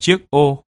chiếc ô